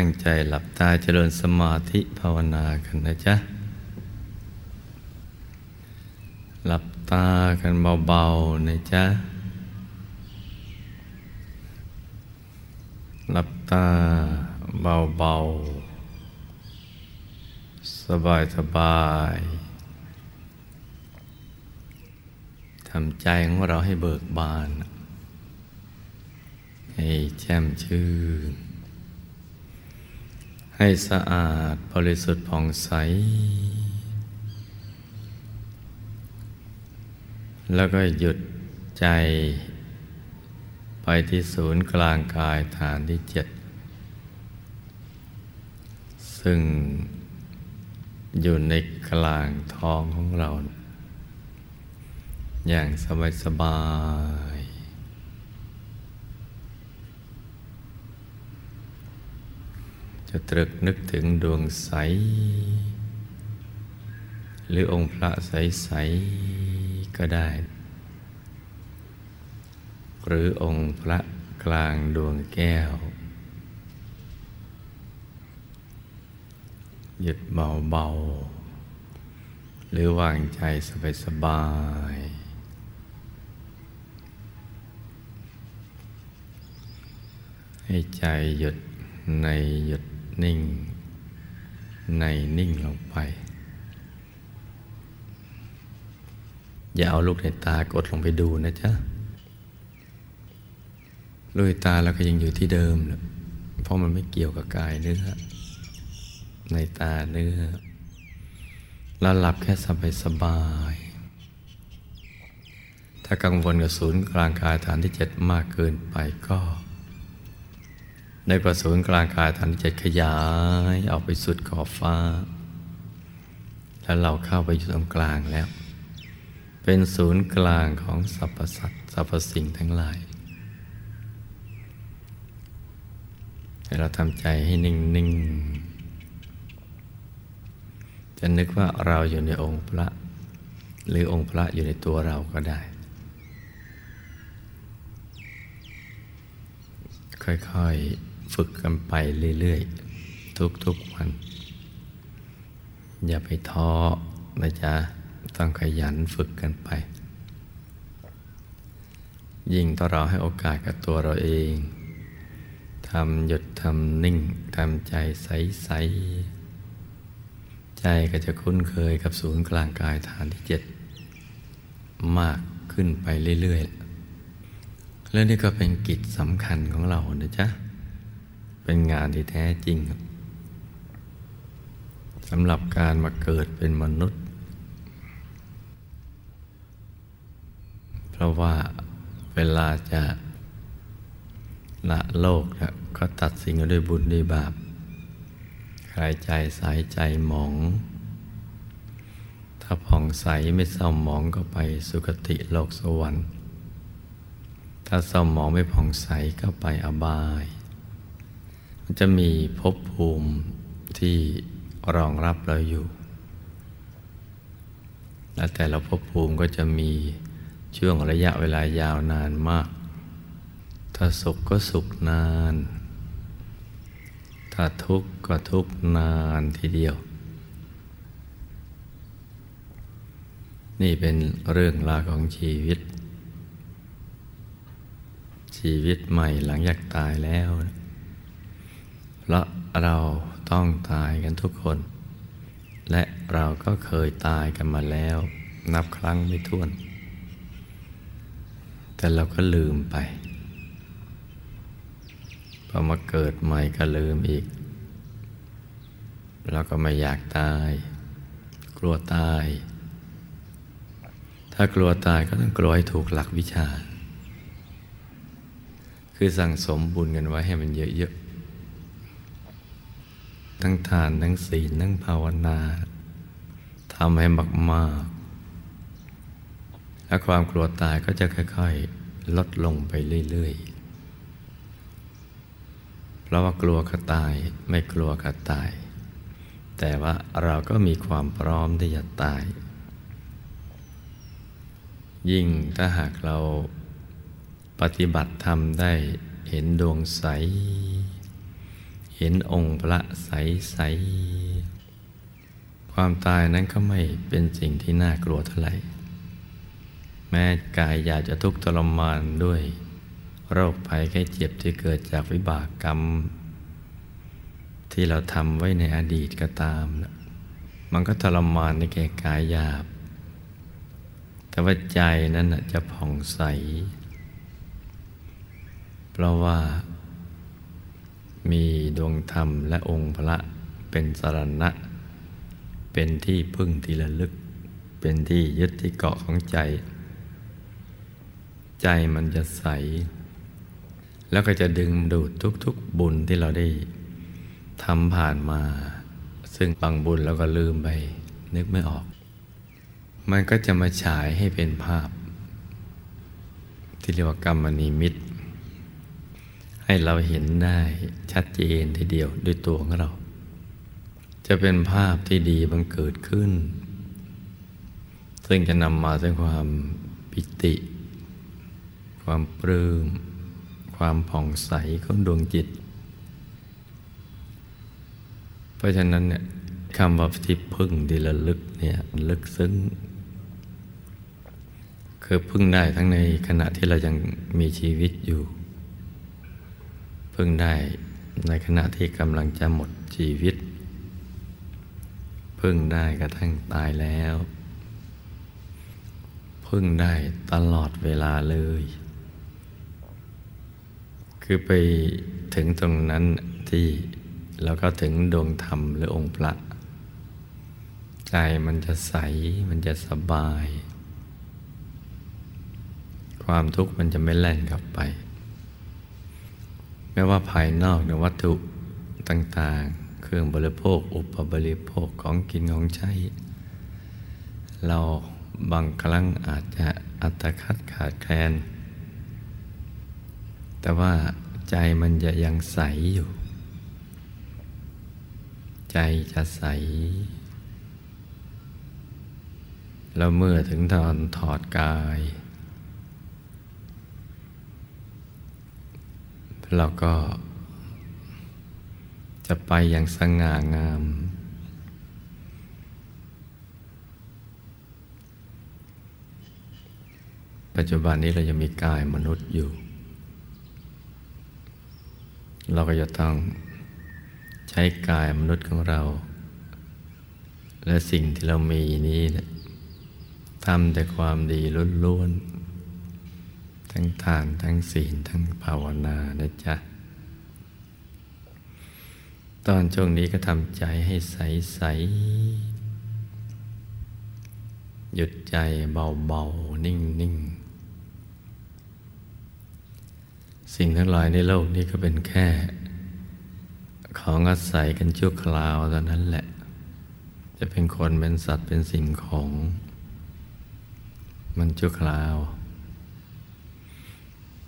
ตั้งใจหลับตาเจริญสมาธิภาวนากันนะจ๊ะ หลับตากันเบาๆนะจ๊ะ หลับตาเบาๆ สบายๆทำใจของเราให้เบิกบาน ให้แจ่มชื่น ให้สะอาดบริสุทธิ์ผ่องใส แล้วก็หยุดใจ ไปที่ศูนย์กลางกายฐานที่เจ็ด ซึ่งอยู่ในกลางท้องของเรา อย่างสบายสบาย จะตรึกนึกถึงดวงใส หรือองค์พระใส ๆ ก็ได้ หรือองค์พระกลางดวงแก้ว หยุดเบา ๆ หรือวางใจสบาย ๆให้ใจหยุดในหยุด นิ่ง ในนิ่งลงไป อย่าเอาลูกในตากดลงไปดูนะจ๊ะลูกในตาแล้วก็ยังอยู่ที่เดิมนะเพราะมันไม่เกี่ยวกับกายเนื้อในตาเนื้อเราหลับแค่สบายสบาย ถ้ากังวลกับศูนย์กลางกายฐานที่เจ็ดมากเกินไปก็ ในกระสุนกลางกายฐานที่เจ็ดขยายออกไปสุดขอบฟ้า แล้วเราเข้าไปอยู่ตรงกลางแล้ว เป็นศูนย์กลางของสรรพสัตว์สรรพสิ่งทั้งหลายให้เราทำใจให้นิ่งๆจะนึกว่าเราอยู่ในองค์พระ หรือองค์พระอยู่ในตัวเราก็ได้ ค่อยๆ ฝึกกันไปเรื่อยๆ ทุกๆวัน อย่าไปท้อนะจ๊ะ ต้องขยันฝึกกันไป ยิ่งต่อเราให้โอกาสกับตัวเราเองทำหยุดทำนิ่งทำใจใสๆ ใจก็จะคุ้นเคยกับศูนย์กลางกายฐานที่เจ็ดมากขึ้นไปเรื่อยๆ แล้วนี่ก็เป็นกิจสำคัญของเรานะจ๊ะ เป็นงานที่แท้จริงสำหรับการมาเกิดเป็นมนุษย์ เพราะว่าเวลาจะละโลกนะก็ตัดสิ่งด้วยบุญด้วยบาปใครใจสายใจหมอง ถ้าผ่องใสไม่เศร้าหมองก็ไปสุคติโลกสวรรค์ ถ้าเศร้าหมองไม่ผ่องใสก็ไปอบาย มันจะมีภพภูมิที่รองรับเราอยู่ และแต่ละภพภูมิก็จะมีช่วงระยะเวลายาวนานมาก ถ้าสุขก็สุขนาน ถ้าทุกข์ก็ทุกข์นานทีเดียว นี่เป็นเรื่องราวของชีวิต ชีวิตใหม่หลังจากตายแล้ว ราะเราต้องตายกันทุกคน และเราก็เคยตายกันมาแล้ว นับครั้งไม่ถ้วน แต่เราก็ลืมไปพอมาเกิดใหม่ก็ลืมอีก เราก็ไม่อยากตาย กลัวตาย ถ้ากลัวตายก็ต้องกลัวให้ถูกหลักวิชา คือสั่งสมบุญกันไว้ให้มันเยอะๆ ทั้งทานทั้งศีลทั้งภาวนาทำให้มากๆ และความกลัวตายก็จะค่อยๆ ลดลงไปเรื่อยๆ เพราะว่ากลัวกระตายไม่กลัวกระตาย แต่ว่าเราก็มีความพร้อมที่จะตาย ยิ่งถ้าหากเราปฏิบัติธรรมได้เห็นดวงใส เห็นองค์พระใสใสความตายนั้นก็ไม่เป็นสิ่งที่น่ากลัวเท่าไหร่ แม้กายอยากจะทุกข์ทรมานด้วย โรคภัยแค่เจ็บที่เกิดจากวิบากกรรม ที่เราทำไว้ในอดีตก็ตามนะมันก็ทรมานในแก่กายหยาบ แต่ว่าใจนั้นจะผ่องใส เพราะว่า มีดวงธรรมและองค์พระเป็นสรณะ เป็นที่พึ่งที่ระลึก เป็นที่ยึดที่เกาะของใจ ใจมันจะใส แล้วก็จะดึงดูดทุกๆบุญที่เราได้ทำผ่านมา ซึ่งบางบุญแล้วก็ลืมไป นึกไม่ออก มันก็จะมาฉายให้เป็นภาพ ที่เรียกว่ากรรมนิมิต ให้เราเห็นได้ชัดเจนทีเดียวด้วยตัวของเรา จะเป็นภาพที่ดีบังเกิดขึ้น ซึ่งจะนำมาซึ่งความปิติ ความปลื้มความผ่องใสของดวงจิต เพราะฉะนั้นเนี่ยคำว่าที่พึ่งดีละลึกเนี่ยลึกซึ้งคือพึ่งได้ทั้งในขณะที่เรายังมีชีวิตอยู่ พึ่งได้ในขณะที่กำลังจะหมดชีวิต พึ่งได้กระทั่งตายแล้ว พึ่งได้ตลอดเวลาเลย คือไปถึงตรงนั้นที่แล้วก็ถึงดวงธรรมหรือองค์พระใจมันจะใสมันจะสบาย ความทุกข์มันจะไม่แล่นกลับไป ไม่ว่าภายนอกในวัตถุต่างๆ เครื่องบริโภค อุปบริโภคของกินของใช้ เราบางครั้งอาจจะอัตคัดขาดแคลน แต่ว่าใจมันจะยังใสอยู่ ใจจะใส แล้วเมื่อถึงตอนถอดกาย เราก็ จะไปอย่างสง่างาม ปัจจุบันนี้เราจะมีกายมนุษย์อยู่ เราก็จะต้องใช้กายมนุษย์ของเรา และสิ่งที่เรามีนี้นะทำแต่ความดีล้วนๆ ทั้งทานทั้งศีลทั้งภาวนานะจ๊ะ ตอนช่วงนี้ก็ทำใจให้ใสๆหยุดใจเบาๆ นิ่งๆ สิ่งทั้งหลายในโลกนี้ก็เป็นแค่ ของอาศัยกันชั่วคราวเท่านั้นแหละ จะเป็นคนเป็นสัตว์เป็นสิ่งของ มันชั่วคราว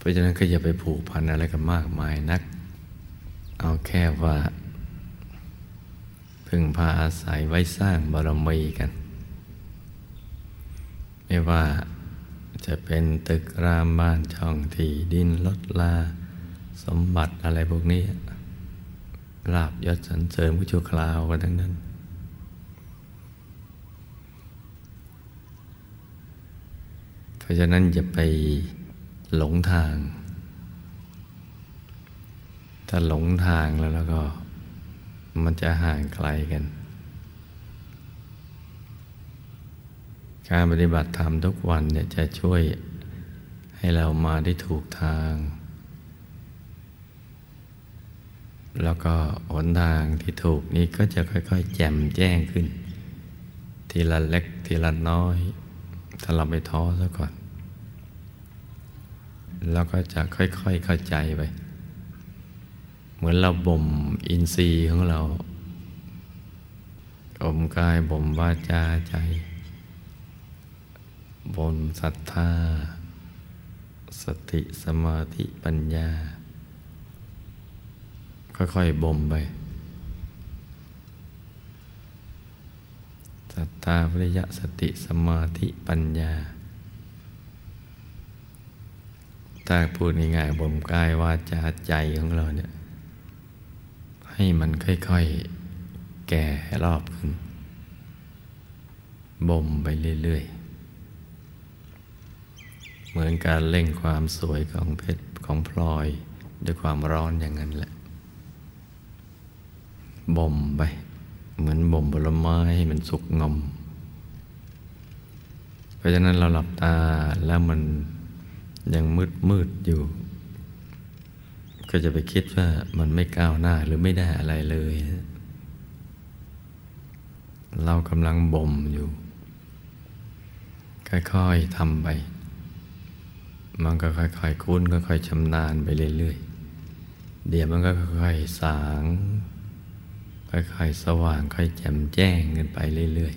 ราะฉะนั้นก็อย่าไปผูกพันอะไรกันมากมายนัก เอาแค่ว่า พึ่งพาอาศัยไว้สร้างบารมีกัน ไม่ว่าจะเป็นตึกรามบ้านช่องที่ดินรถลา สมบัติอะไรพวกนี้ลาบยศสรรเสริญผู้ชั่วคราวกันทั้งนั้น เพราะฉะนั้นอย่าไป หลงทาง ถ้าหลงทางแล้วแล้วก็ มันจะห่างไกลกัน การปฏิบัติธรรมทุกวันเนี่ยจะช่วยให้เรามาได้ถูกทาง แล้วก็หนทางที่ถูกนี้ก็จะค่อย ๆ แจ่มแจ้งขึ้น ทีละเล็กทีละน้อย ถ้าเราไม่ท้อซะก่อน แล้วก็จะค่อยๆเข้าใจไป เหมือนเราบ่มอินทรีย์ของเราอมกายบ่มวาจาใจบ่มศรัทธา สติสมาธิปัญญา ค่อยๆบ่มไปสัตตาวิริยะสติสมาธิปัญญา ถ้าพูดง่ายๆบ่มกายวาจาใจของเราเนี่ย ให้มันค่อยๆ แก่รอบขึ้น บ่มไปเรื่อยๆ เหมือนการเล่งความสวยของเพชรของพลอย ด้วยความร้อนอย่างนั้นแหละ บ่มไป เหมือนบ่มผลไม้ให้มันสุกงอม เพราะฉะนั้นเราหลับตาแล้วมัน ยังมืดมืดอยู่ ก็จะไปคิดว่ามันไม่ก้าวหน้าหรือไม่ได้อะไรเลย เรากำลังบ่มอยู่ ค่อยๆทำไป มันก็ค่อยๆคุ้นค่อยๆชำนาญไปเรื่อยๆ เดี๋ยวมันก็ค่อยๆสาง ค่อยๆสว่างค่อยแจ่มแจ้งกันไปเรื่อย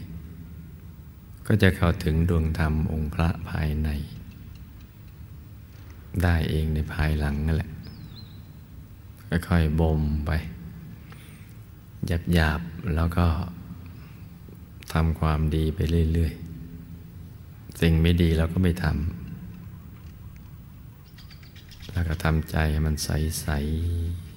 ๆ ก็จะเข้าถึงดวงธรรมองค์พระภายใน ได้เองในภายหลังนั่นแหละ ค่อยๆบ่มไป หยาบๆแล้วก็ทำความดีไปเรื่อยๆ สิ่งไม่ดีเราก็ไม่ทำ แล้วก็ทำใจให้มันใสๆ